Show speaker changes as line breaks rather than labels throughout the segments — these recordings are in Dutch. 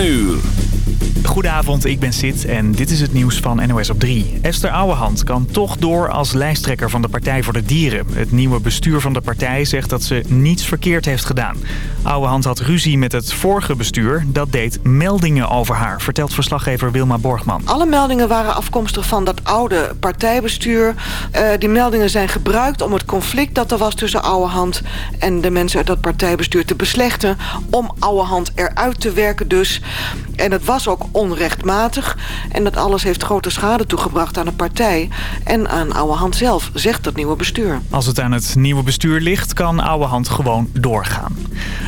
uur.
Goedenavond, ik ben Sid en dit is het nieuws van NOS op 3. Esther Ouwehand kan toch door als lijsttrekker van de Partij voor de Dieren. Het nieuwe bestuur van de partij zegt dat ze niets verkeerd heeft gedaan. Ouwehand had ruzie met het vorige bestuur. Dat deed meldingen over haar, vertelt verslaggever Wilma Borgman.
Alle meldingen waren afkomstig van dat oude partijbestuur. Uh, die meldingen zijn gebruikt om het conflict dat er was tussen Ouwehand... en de mensen uit dat partijbestuur te beslechten... om Ouwehand eruit te werken dus. En het was ook onrechtmatig. En dat alles heeft grote schade toegebracht aan de partij... en aan Oude Hand zelf, zegt het nieuwe bestuur.
Als het aan het nieuwe bestuur ligt, kan Oude Hand gewoon doorgaan.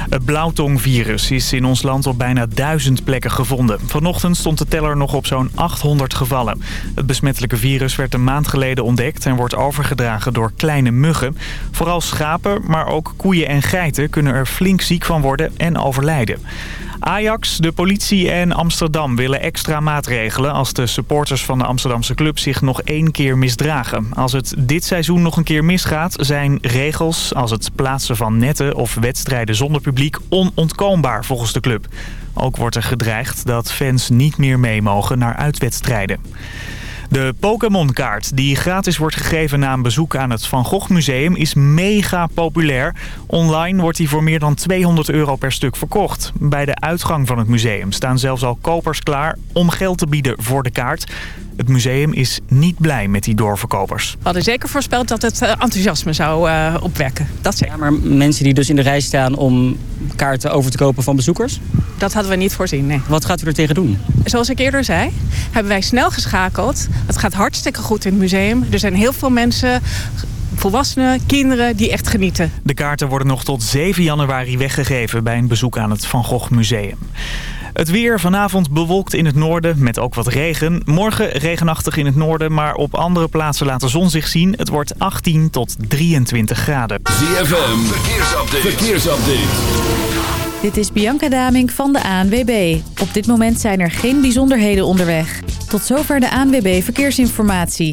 Het blauwtongvirus is in ons land op bijna duizend plekken gevonden. Vanochtend stond de teller nog op zo'n 800 gevallen. Het besmettelijke virus werd een maand geleden ontdekt... en wordt overgedragen door kleine muggen. Vooral schapen, maar ook koeien en geiten kunnen er flink ziek van worden en overlijden. Ajax, de politie en Amsterdam willen extra maatregelen... als de supporters van de Amsterdamse club zich nog één keer misdragen. Als het dit seizoen nog een keer misgaat... zijn regels als het plaatsen van netten of wedstrijden zonder publiek... onontkoombaar volgens de club. Ook wordt er gedreigd dat fans niet meer mee mogen naar uitwedstrijden. De Pokémon-kaart die gratis wordt gegeven na een bezoek aan het Van Gogh Museum is mega populair. Online wordt die voor meer dan 200 euro per stuk verkocht. Bij de uitgang van het museum staan zelfs al kopers klaar om geld te bieden voor de kaart. Het museum is niet blij met die doorverkopers.
We hadden zeker voorspeld dat het eh, enthousiasme zou uh, opwekken. Dat zeker.
Ja, maar mensen die dus in de rij staan om kaarten over te kopen van bezoekers?
Dat hadden we niet voorzien, nee.
Wat gaat u er tegen doen?
Zoals ik eerder zei, hebben wij snel geschakeld. Het gaat hartstikke goed in het museum. Er zijn heel veel mensen volwassenen, kinderen die echt genieten.
De kaarten worden nog tot 7 januari weggegeven bij een bezoek aan het Van Gogh Museum. Het weer vanavond bewolkt in het noorden met ook wat regen. Morgen regenachtig in het noorden, maar op andere plaatsen laat de zon zich zien. Het wordt 18 tot 23 graden.
ZFM, verkeersupdate. verkeersupdate.
Dit is Bianca Daming van de ANWB. Op dit moment zijn er geen bijzonderheden onderweg. Tot zover de ANWB Verkeersinformatie.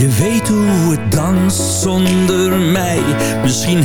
Je weten hoe het danst zonder mij? Misschien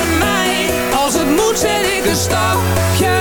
moet zet ik een stapje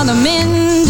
On the minute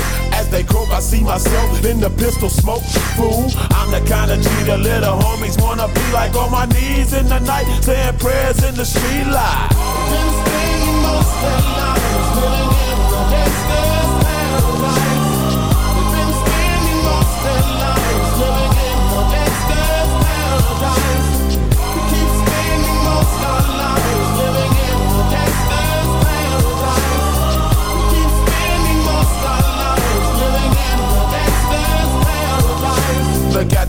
They croak, I see myself in the pistol smoke. Fool, I'm the kind of G the little homies wanna be like on my knees in the night, saying prayers in the street light. Been spending most lives living in the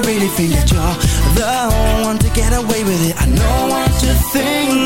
really think that you're the one to get away with it. I know what
you think